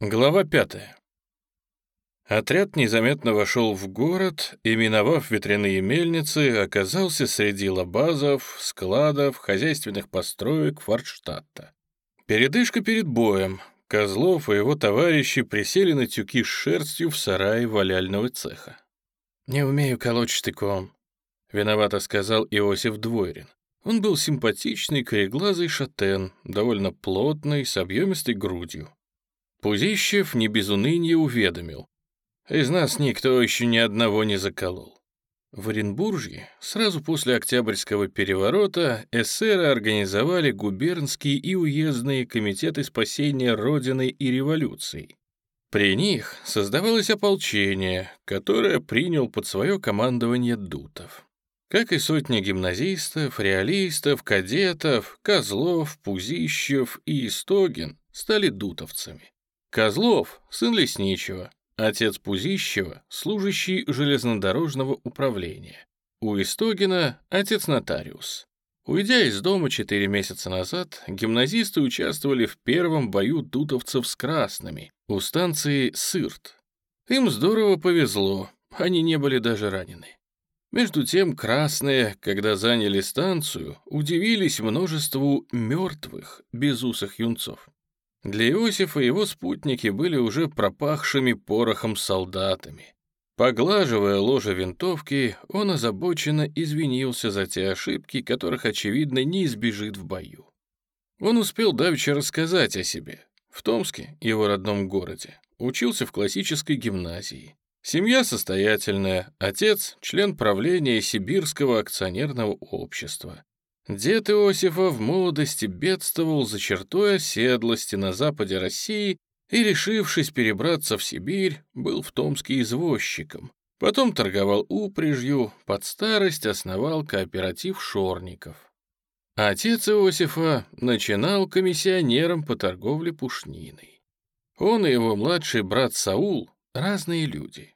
Глава пятая. Отряд незаметно вошел в город и, миновав ветряные мельницы, оказался среди лабазов, складов, хозяйственных построек Форштадта. Передышка перед боем. Козлов и его товарищи присели на тюки с шерстью в сарае валяльного цеха. «Не умею колоть штыком», — виновато сказал Иосиф Двойрин. Он был симпатичный, кореглазый шатен, довольно плотный, с объемистой грудью. Пузищев не без уныния уведомил. Из нас никто еще ни одного не заколол. В Оренбурге сразу после Октябрьского переворота эсеры организовали губернские и уездные комитеты спасения Родины и революции. При них создавалось ополчение, которое принял под свое командование Дутов. Как и сотни гимназистов, реалистов, кадетов, Козлов, Пузищев и Истогин стали дутовцами. Козлов — сын лесничего, Отец Пузищева — служащий железнодорожного управления. У Истогина — отец нотариус. Уйдя из дома четыре месяца назад, гимназисты участвовали в первом бою дутовцев с красными у станции Сырт. Им здорово повезло, они не были даже ранены. Между тем красные, когда заняли станцию, удивились множеству мертвых, безусых юнцов. Для Иосифа его спутники были уже пропахшими порохом солдатами. Поглаживая ложе винтовки, он озабоченно извинился за те ошибки, которых, очевидно, не избежит в бою. Он успел давеча рассказать о себе. В Томске, его родном городе, учился в классической гимназии. Семья состоятельная, отец — член правления Сибирского акционерного общества. Дед Иосифа в молодости бедствовал за чертой оседлости на западе России и, решившись перебраться в Сибирь, был в Томске извозчиком. Потом торговал упряжью, под старость основал кооператив шорников. Отец Иосифа начинал комиссионером по торговле пушниной. Он и его младший брат Саул — разные люди.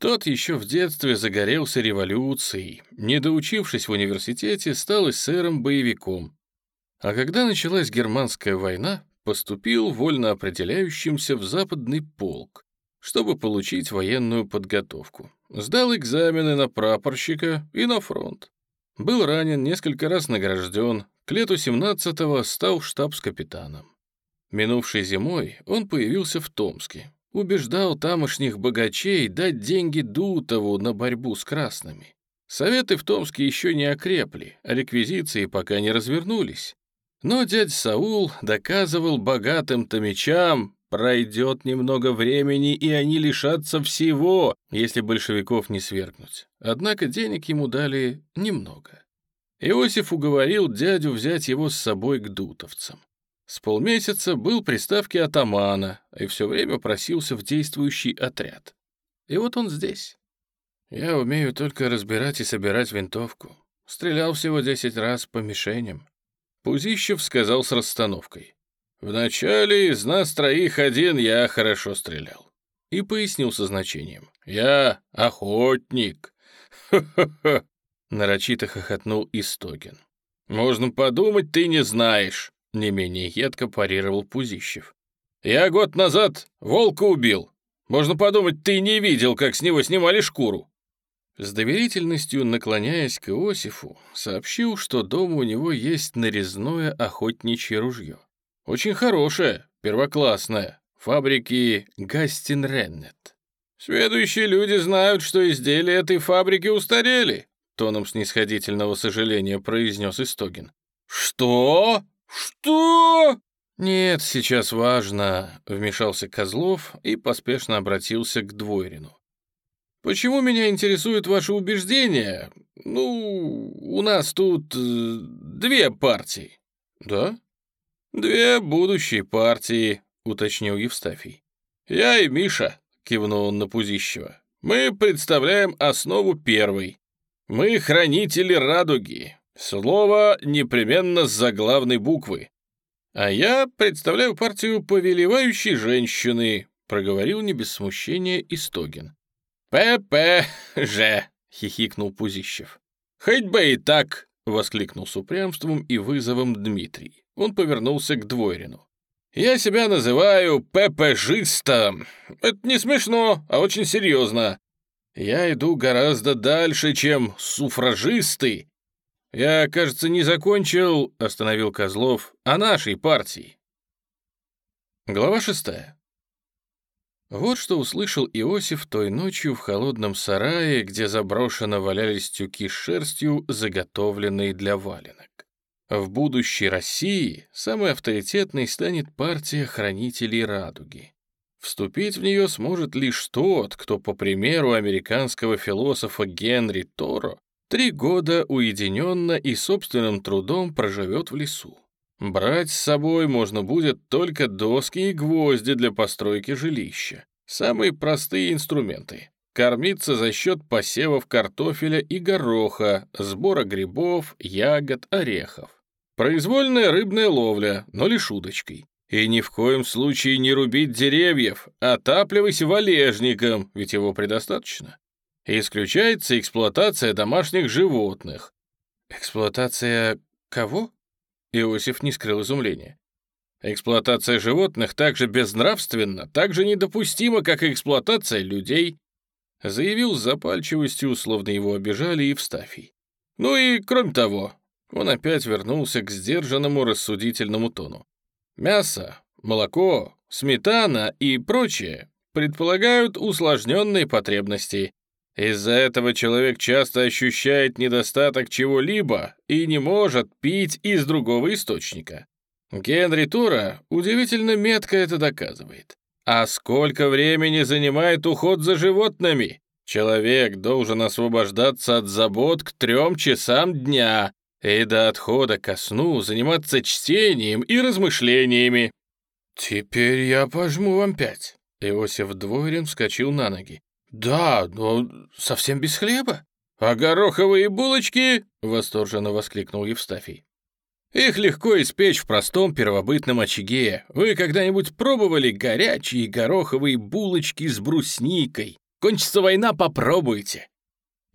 Тот еще в детстве загорелся революцией, не доучившись в университете, стал эсером-боевиком. А когда началась германская война, поступил вольно определяющимся в западный полк, чтобы получить военную подготовку. Сдал экзамены на прапорщика и на фронт. Был ранен, несколько раз награжден, к лету 17-го стал штабс-капитаном. Минувшей зимой он появился в Томске, убеждал тамошних богачей дать деньги Дутову на борьбу с красными. Советы в Томске еще не окрепли, а реквизиции пока не развернулись. Но дядь Саул доказывал богатым томичам, пройдет немного времени, и они лишатся всего, если большевиков не свергнуть. Однако денег ему дали немного. Иосиф уговорил дядю взять его с собой к дутовцам. С полмесяца был при ставке атамана и все время просился в действующий отряд. И вот он здесь. Я умею только разбирать и собирать винтовку. Стрелял всего десять раз по мишеням. Пузищев сказал с расстановкой. «Вначале из нас троих один я хорошо стрелял». И пояснил со значением. «Я охотник». «Ха-ха-ха!» — нарочито хохотнул Истогин. «Можно подумать, ты не знаешь. Не менее едко парировал Пузищев. «Я год назад волка убил. Можно подумать, ты не видел, как с него снимали шкуру». С доверительностью, наклоняясь к Иосифу, сообщил, что дома у него есть нарезное охотничье ружье. Очень хорошее, первоклассное, фабрики Гастин Реннет. «Следующие люди знают, что изделия этой фабрики устарели», тоном снисходительного сожаления произнес Истогин. «Что?» «Что?» «Нет, сейчас важно», — вмешался Козлов и поспешно обратился к Двойрину. «Почему меня интересуют ваши убеждения? Ну, у нас тут э, две партии». «Да?» «Две будущие партии», — уточнил Евстафий. «Я и Миша», — кивнул он на Пузищева. «Мы представляем основу первой. Мы хранители радуги, Слово непременно с заглавной буквы. А я представляю партию повелевающей женщины, проговорил не без смущения Истогин. «П-П-Ж!» — хихикнул Пузищев. «Хоть бы и так!» — воскликнул с упрямством и вызовом Дмитрий. Он повернулся к Двойрину. Я себя называю ППЖистом. Это не смешно, а очень серьезно. Я иду гораздо дальше, чем суфражисты. Я, кажется, не закончил, остановил Козлов, о нашей партии. Глава шестая. Вот что услышал Иосиф той ночью в холодном сарае, где заброшено валялись тюки с шерстью, заготовленные для валенок. В будущей России самой авторитетной станет партия хранителей радуги. Вступить в нее сможет лишь тот, кто, по примеру американского философа Генри Торо, три года уединенно и собственным трудом проживет в лесу. Брать с собой можно будет только доски и гвозди для постройки жилища. Самые простые инструменты. Кормиться за счет посевов картофеля и гороха, сбора грибов, ягод, орехов. Произвольная рыбная ловля, но лишь удочкой. И ни в коем случае не рубить деревьев, отапливайся валежником, ведь его предостаточно. Исключается эксплуатация домашних животных. Эксплуатация кого? Иосиф не скрыл изумления. Эксплуатация животных так же безнравственна, так же недопустима, как и эксплуатация людей, заявил с запальчивостью, словно его обижали Евстафий. Ну и, кроме того, он опять вернулся к сдержанному рассудительному тону. Мясо, молоко, сметана и прочее предполагают усложненные потребности. Из-за этого человек часто ощущает недостаток чего-либо и не может пить из другого источника. Генри Тура удивительно метко это доказывает. А сколько времени занимает уход за животными? Человек должен освобождаться от забот к трем часам дня и до отхода ко сну заниматься чтением и размышлениями. «Теперь я пожму вам пять». Иосиф Двойрин вскочил на ноги. «Да, но совсем без хлеба». «А гороховые булочки?» — восторженно воскликнул Евстафий. «Их легко испечь в простом первобытном очаге. Вы когда-нибудь пробовали горячие гороховые булочки с брусникой? Кончится война, попробуйте».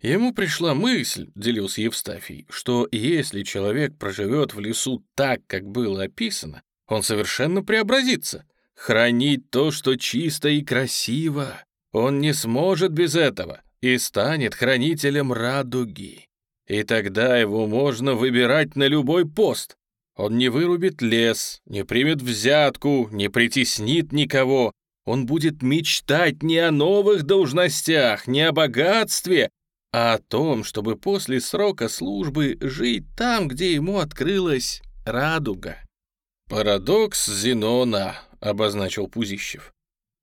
Ему пришла мысль, делился Евстафий, что если человек проживет в лесу так, как было описано, он совершенно преобразится. Хранить то, что чисто и красиво, он не сможет без этого и станет хранителем радуги. И тогда его можно выбирать на любой пост. Он не вырубит лес, не примет взятку, не притеснит никого. Он будет мечтать не о новых должностях, не о богатстве, а о том, чтобы после срока службы жить там, где ему открылась радуга. «Парадокс Зенона», — обозначил Пузищев.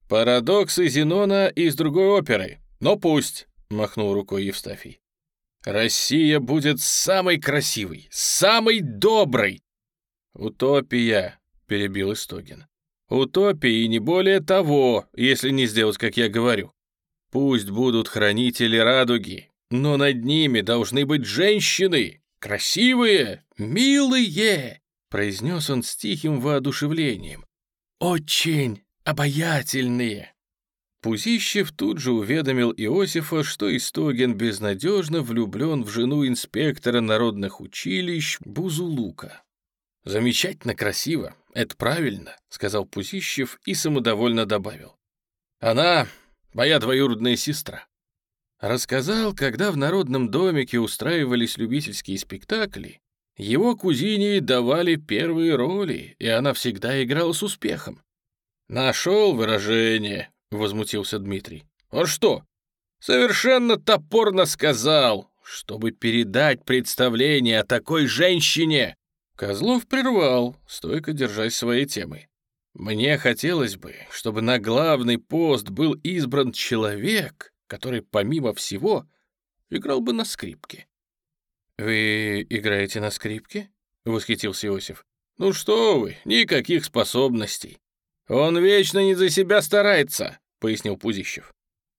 «Парадоксы Зенона из другой оперы, но пусть», — махнул рукой Евстафий. «Россия будет самой красивой, самой доброй!» «Утопия», — перебил Истогин. «Утопия и не более того, если не сделать, как я говорю. Пусть будут хранители радуги, но над ними должны быть женщины, красивые, милые!» произнес он с тихим воодушевлением. «Очень обаятельные!» Пузищев тут же уведомил Иосифа, что Истогин безнадежно влюблен в жену инспектора народных училищ Бузулука. «Замечательно красиво, это правильно», — сказал Пузищев и самодовольно добавил. «Она моя двоюродная сестра». Рассказал, когда в народном домике устраивались любительские спектакли, его кузине давали первые роли, и она всегда играла с успехом. «Нашел выражение», — возмутился Дмитрий. «А что?» «Совершенно топорно сказал, чтобы передать представление о такой женщине». Козлов прервал, стойко держась своей темы. «Мне хотелось бы, чтобы на главный пост был избран человек, который, помимо всего, играл бы на скрипке». «Вы играете на скрипке?» — восхитился Иосиф. «Ну что вы, никаких способностей. Он вечно не за себя старается», — пояснил Пузищев.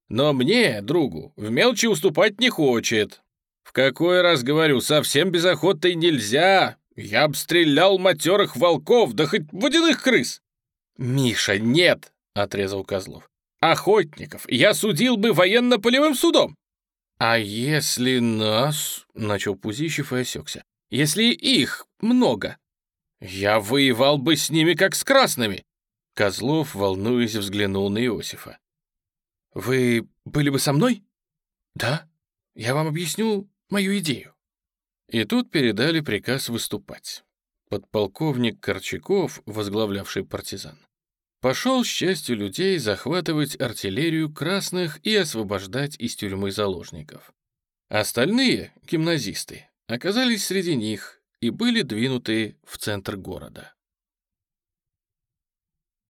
«Но мне, другу, в мелочи уступать не хочет. В какой раз говорю, совсем без охоты нельзя. Я б стрелял матерых волков, да хоть водяных крыс». «Миша, нет!» — отрезал Козлов. Охотников я судил бы военно-полевым судом. А если нас, — начал Пузищев и осекся, — если их много, я воевал бы с ними как с красными. Козлов, волнуясь, взглянул на Иосифа. «Вы были бы со мной?» «Да. Я вам объясню мою идею». И тут передали приказ выступать. Подполковник Корчаков, возглавлявший партизан, пошел с частью людей захватывать артиллерию красных и освобождать из тюрьмы заложников. Остальные, гимназисты, оказались среди них и были двинуты в центр города.